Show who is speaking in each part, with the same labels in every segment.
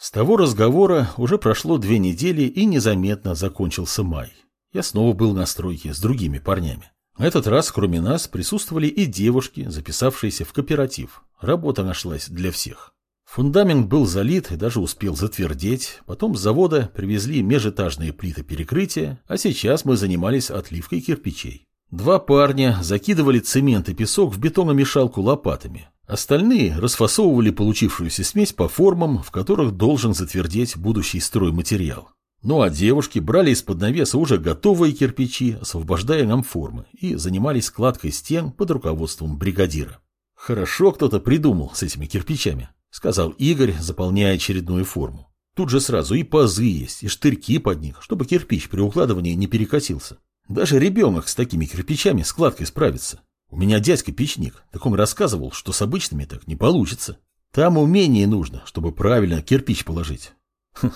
Speaker 1: С того разговора уже прошло две недели и незаметно закончился май. Я снова был на стройке с другими парнями. На этот раз, кроме нас, присутствовали и девушки, записавшиеся в кооператив. Работа нашлась для всех. Фундамент был залит и даже успел затвердеть. Потом с завода привезли межэтажные плиты перекрытия, а сейчас мы занимались отливкой кирпичей. Два парня закидывали цемент и песок в бетономешалку лопатами. Остальные расфасовывали получившуюся смесь по формам, в которых должен затвердеть будущий стройматериал. Ну а девушки брали из-под навеса уже готовые кирпичи, освобождая нам формы, и занимались складкой стен под руководством бригадира. «Хорошо кто-то придумал с этими кирпичами», — сказал Игорь, заполняя очередную форму. «Тут же сразу и пазы есть, и штырьки под них, чтобы кирпич при укладывании не перекосился. Даже ребенок с такими кирпичами складкой справится. У меня дядька печник, так он рассказывал, что с обычными так не получится. Там умение нужно, чтобы правильно кирпич положить.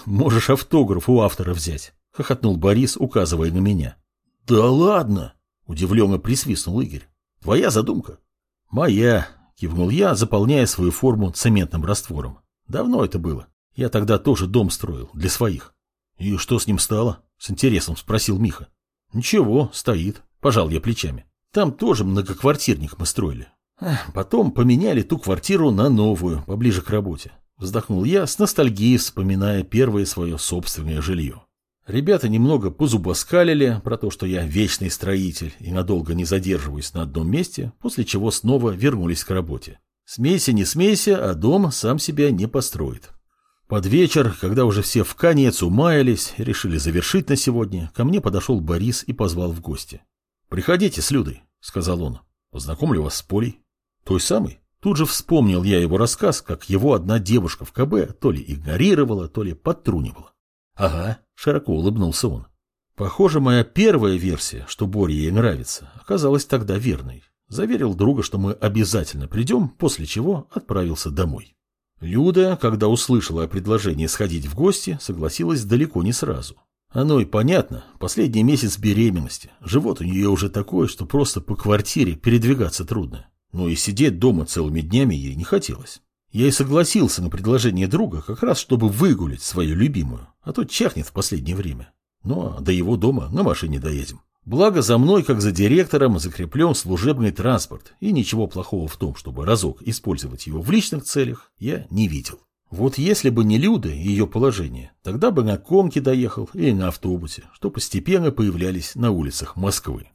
Speaker 1: Можешь автограф у автора взять, хохотнул Борис, указывая на меня. Да ладно, удивленно присвистнул Игорь. Твоя задумка? Моя, кивнул я, заполняя свою форму цементным раствором. Давно это было. Я тогда тоже дом строил для своих. И что с ним стало? С интересом спросил Миха. Ничего, стоит, пожал я плечами. Там тоже многоквартирник мы строили. Потом поменяли ту квартиру на новую, поближе к работе. Вздохнул я, с ностальгией вспоминая первое свое собственное жилье. Ребята немного позубоскалили про то, что я вечный строитель и надолго не задерживаюсь на одном месте, после чего снова вернулись к работе. Смейся, не смейся, а дом сам себя не построит. Под вечер, когда уже все в конец умаялись, решили завершить на сегодня, ко мне подошел Борис и позвал в гости. «Приходите с Людой», — сказал он. «Познакомлю вас с Полей». «Той самой?» Тут же вспомнил я его рассказ, как его одна девушка в КБ то ли игнорировала, то ли подтрунивала. «Ага», — широко улыбнулся он. Похоже, моя первая версия, что Боре ей нравится, оказалась тогда верной. Заверил друга, что мы обязательно придем, после чего отправился домой. Люда, когда услышала о предложении сходить в гости, согласилась далеко не сразу. Оно и понятно. Последний месяц беременности. Живот у нее уже такой, что просто по квартире передвигаться трудно. Но и сидеть дома целыми днями ей не хотелось. Я и согласился на предложение друга, как раз чтобы выгулить свою любимую, а то чахнет в последнее время. Ну а до его дома на машине доедем. Благо за мной, как за директором, закреплен служебный транспорт, и ничего плохого в том, чтобы разок использовать его в личных целях, я не видел. Вот если бы не Люда и ее положение, тогда бы на комке доехал или на автобусе, что постепенно появлялись на улицах Москвы.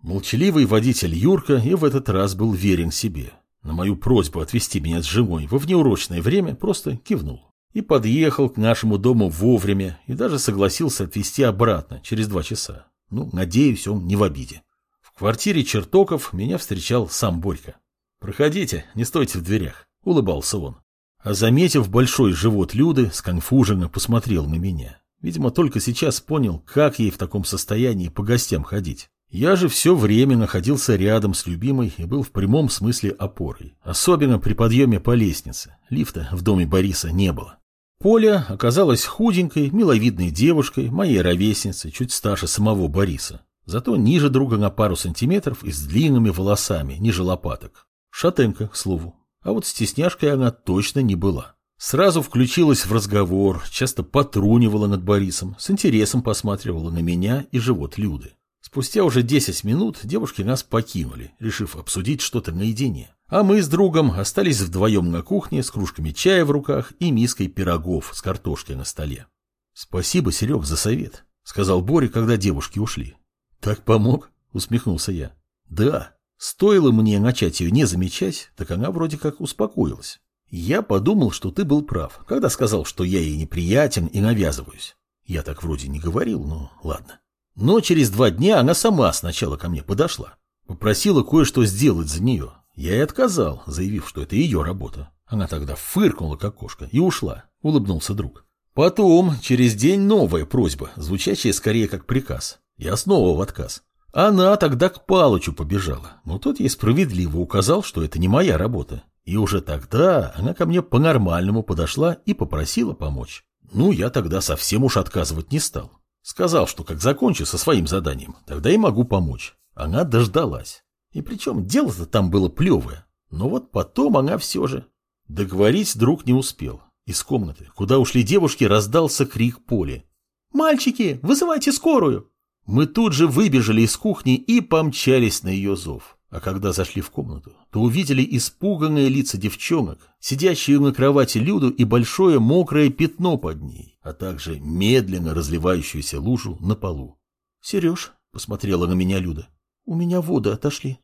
Speaker 1: Молчаливый водитель Юрка и в этот раз был верен себе. На мою просьбу отвезти меня с женой во внеурочное время просто кивнул. И подъехал к нашему дому вовремя и даже согласился отвезти обратно через два часа. Ну, надеюсь, он не в обиде. В квартире Чертоков меня встречал сам Борька. «Проходите, не стойте в дверях», — улыбался он. А заметив большой живот Люды, сконфуженно посмотрел на меня. Видимо, только сейчас понял, как ей в таком состоянии по гостям ходить. Я же все время находился рядом с любимой и был в прямом смысле опорой. Особенно при подъеме по лестнице. Лифта в доме Бориса не было. Поля оказалась худенькой, миловидной девушкой, моей ровесницей, чуть старше самого Бориса. Зато ниже друга на пару сантиметров и с длинными волосами, ниже лопаток. Шатенка, к слову. А вот стесняшкой она точно не была. Сразу включилась в разговор, часто потрунивала над Борисом, с интересом посматривала на меня и живот Люды. Спустя уже 10 минут девушки нас покинули, решив обсудить что-то наедине. А мы с другом остались вдвоем на кухне с кружками чая в руках и миской пирогов с картошкой на столе. «Спасибо, Серег, за совет», — сказал Боря, когда девушки ушли. «Так помог?» — усмехнулся я. «Да», Стоило мне начать ее не замечать, так она вроде как успокоилась. Я подумал, что ты был прав, когда сказал, что я ей неприятен и навязываюсь. Я так вроде не говорил, но ладно. Но через два дня она сама сначала ко мне подошла. Попросила кое-что сделать за нее. Я и отказал, заявив, что это ее работа. Она тогда фыркнула, как кошка, и ушла. Улыбнулся друг. Потом, через день, новая просьба, звучащая скорее как приказ. Я снова в отказ. Она тогда к Палычу побежала, но тот ей справедливо указал, что это не моя работа. И уже тогда она ко мне по-нормальному подошла и попросила помочь. Ну, я тогда совсем уж отказывать не стал. Сказал, что как закончу со своим заданием, тогда и могу помочь. Она дождалась. И причем дело-то там было плевое. Но вот потом она все же... Договорить друг не успел. Из комнаты, куда ушли девушки, раздался крик Поли.
Speaker 2: «Мальчики, вызывайте скорую!»
Speaker 1: Мы тут же выбежали из кухни и помчались на ее зов. А когда зашли в комнату, то увидели испуганные лица девчонок, сидящие на кровати Люду и большое мокрое пятно под ней, а также медленно разливающуюся лужу на полу.
Speaker 2: — Сереж, — посмотрела на меня Люда, — у меня воды отошли.